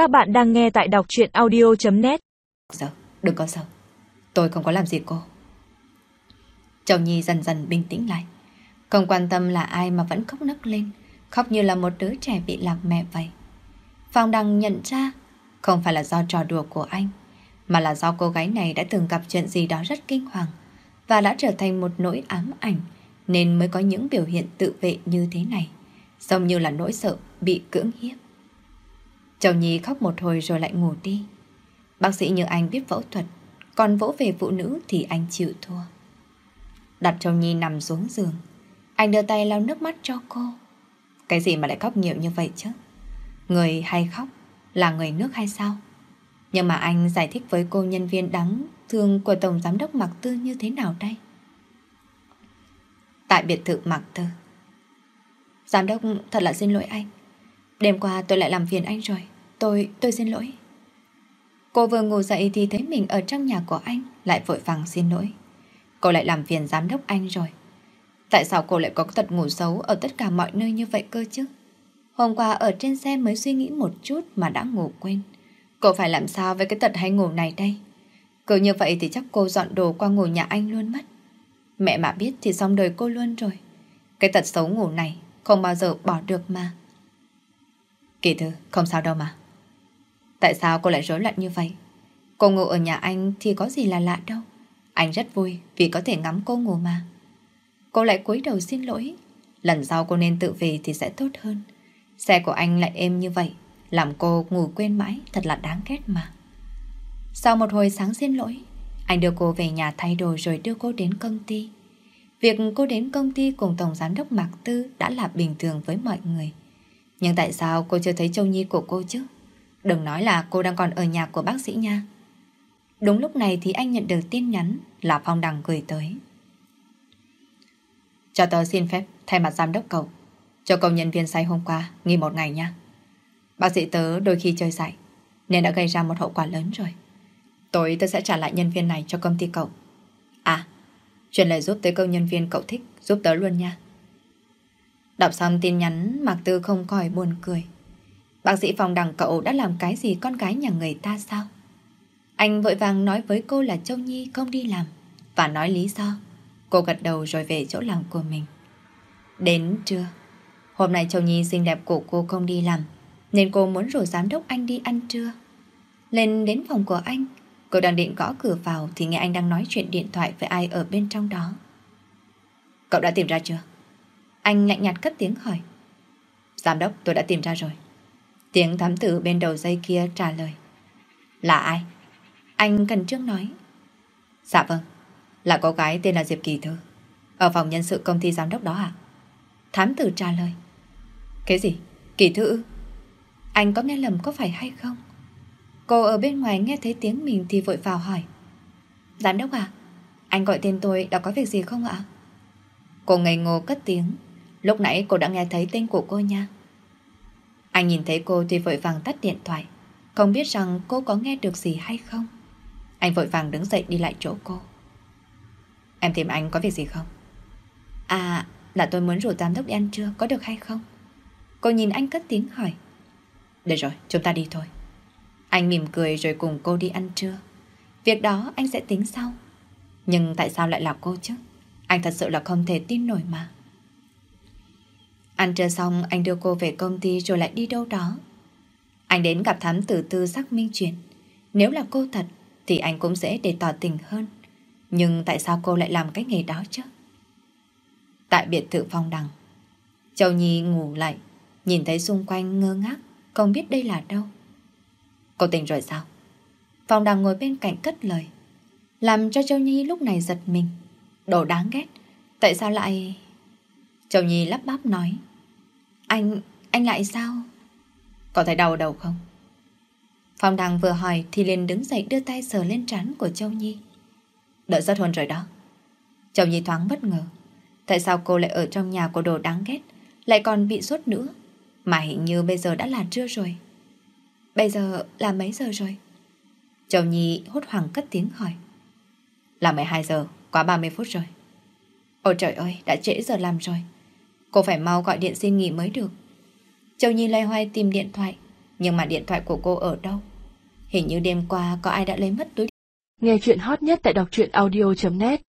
Các bạn đang nghe tại đọc chuyện audio.net Sợ, đừng có sợ. Tôi không có làm gì cô. Châu Nhi dần dần bình tĩnh lại. Không quan tâm là ai mà vẫn khóc nấc lên. Khóc như là một đứa trẻ bị lạc mẹ vậy. Phong Đăng nhận ra không phải là do trò đùa của anh, mà là do cô gái này đã từng gặp chuyện gì đó rất kinh hoàng và đã trở thành một nỗi ám ảnh nên mới có những biểu hiện tự vệ như thế này. Giống như là nỗi sợ bị cưỡng hiếp. Châu Nhi khóc một hồi rồi lại ngủ đi. Bác sĩ như anh biết phẫu thuật, còn vỗ về phụ nữ thì anh chịu thua. Đặt Châu Nhi nằm xuống giường, anh đưa tay lau nước mắt cho cô. Cái gì mà lại khóc nhiều như vậy chứ? Người hay khóc là người nước hay sao? Nhưng mà anh giải thích với cô nhân viên đáng thương của Tổng Giám đốc Mạc Tư như thế nào đây? Tại biệt thự Mạc Tư. Giám đốc thật là xin lỗi anh. Đêm qua tôi lại làm phiền anh rồi. Tôi, tôi xin lỗi. Cô vừa ngủ dậy thì thấy mình ở trong nhà của anh lại vội vàng xin lỗi. Cô lại làm phiền giám đốc anh rồi. Tại sao cô lại có tật ngủ xấu ở tất cả mọi nơi như vậy cơ chứ? Hôm qua ở trên xe mới suy nghĩ một chút mà đã ngủ quên. Cô phải làm sao với cái tật hay ngủ này đây? Cứ như vậy thì chắc cô dọn đồ qua ngủ nhà anh luôn mất. Mẹ mà biết thì xong đời cô luôn rồi. Cái tật xấu ngủ này không bao giờ bỏ được mà. Kỳ thư, không sao đâu mà. Tại sao cô lại rối loạn như vậy? Cô ngủ ở nhà anh thì có gì là lạ đâu. Anh rất vui vì có thể ngắm cô ngủ mà. Cô lại cúi đầu xin lỗi. Lần sau cô nên tự về thì sẽ tốt hơn. Xe của anh lại êm như vậy. Làm cô ngủ quên mãi thật là đáng ghét mà. Sau một hồi sáng xin lỗi, anh đưa cô về nhà thay đồ rồi đưa cô đến công ty. Việc cô đến công ty cùng Tổng Giám đốc Mạc Tư đã là bình thường với mọi người. Nhưng tại sao cô chưa thấy Châu Nhi của cô chứ? Đừng nói là cô đang còn ở nhà của bác sĩ nha. Đúng lúc này thì anh nhận được tin nhắn là Phong Đằng gửi tới. Cho tớ xin phép thay mặt giám đốc cậu. Cho công nhân viên say hôm qua nghỉ một ngày nha. Bác sĩ tớ đôi khi chơi dại nên đã gây ra một hậu quả lớn rồi. Tối tớ sẽ trả lại nhân viên này cho công ty cậu. À, truyền lời giúp tới công nhân viên cậu thích giúp tớ luôn nha. Đọc xong tin nhắn Mạc Tư không khỏi buồn cười. Bác sĩ phòng đằng cậu đã làm cái gì con gái nhà người ta sao? Anh vội vàng nói với cô là Châu Nhi không đi làm và nói lý do. Cô gật đầu rồi về chỗ làm của mình. Đến trưa, hôm nay Châu Nhi xinh đẹp của cô không đi làm nên cô muốn rủ giám đốc anh đi ăn trưa. Lên đến phòng của anh, cô đang định gõ cửa vào thì nghe anh đang nói chuyện điện thoại với ai ở bên trong đó. Cậu đã tìm ra chưa? Anh lạnh nhạt cất tiếng hỏi. Giám đốc tôi đã tìm ra rồi. Tiếng thám tử bên đầu dây kia trả lời. Là ai? Anh cần trước nói. Dạ vâng, là cô gái tên là Diệp Kỳ Thư. Ở phòng nhân sự công ty giám đốc đó à? Thám tử trả lời. Cái gì? Kỳ Thư Anh có nghe lầm có phải hay không? Cô ở bên ngoài nghe thấy tiếng mình thì vội vào hỏi. Giám đốc à? Anh gọi tên tôi đã có việc gì không ạ? Cô ngây ngô cất tiếng. Lúc nãy cô đã nghe thấy tên của cô nha. Anh nhìn thấy cô thì vội vàng tắt điện thoại. Không biết rằng cô có nghe được gì hay không. Anh vội vàng đứng dậy đi lại chỗ cô. Em tìm anh có việc gì không? À, là tôi muốn rủ giám đốc đi ăn trưa, có được hay không? Cô nhìn anh cất tiếng hỏi. Được rồi, chúng ta đi thôi. Anh mỉm cười rồi cùng cô đi ăn trưa. Việc đó anh sẽ tính sau. Nhưng tại sao lại là cô chứ? Anh thật sự là không thể tin nổi mà. Ăn trưa xong anh đưa cô về công ty rồi lại đi đâu đó. Anh đến gặp thám tử tư xác minh chuyện. Nếu là cô thật thì anh cũng dễ để tỏ tình hơn. Nhưng tại sao cô lại làm cái nghề đó chứ? Tại biệt thự phong đằng, Châu Nhi ngủ lại, nhìn thấy xung quanh ngơ ngác, không biết đây là đâu. Cô tỉnh rồi sao? Phong đằng ngồi bên cạnh cất lời, làm cho Châu Nhi lúc này giật mình. Đồ đáng ghét, tại sao lại... Châu Nhi lắp bắp nói, anh, anh lại sao? Có thấy đau đầu không? Phong Đăng vừa hỏi thì liền đứng dậy đưa tay sờ lên trán của Châu Nhi. Đợi rất hơn rồi đó. Châu Nhi thoáng bất ngờ. Tại sao cô lại ở trong nhà của đồ đáng ghét, lại còn bị sốt nữa? Mà hình như bây giờ đã là trưa rồi. Bây giờ là mấy giờ rồi? Châu Nhi hốt hoảng cất tiếng hỏi. Là 12 giờ, quá 30 phút rồi. Ôi trời ơi, đã trễ giờ làm rồi. Cô phải mau gọi điện xin nghỉ mới được. Châu Nhi loay hoay tìm điện thoại, Nhưng mà điện thoại của cô ở đâu? Hình như đêm qua có ai đã lấy mất túi. Nghe chuyện hot nhất tại đọc truyện audio.net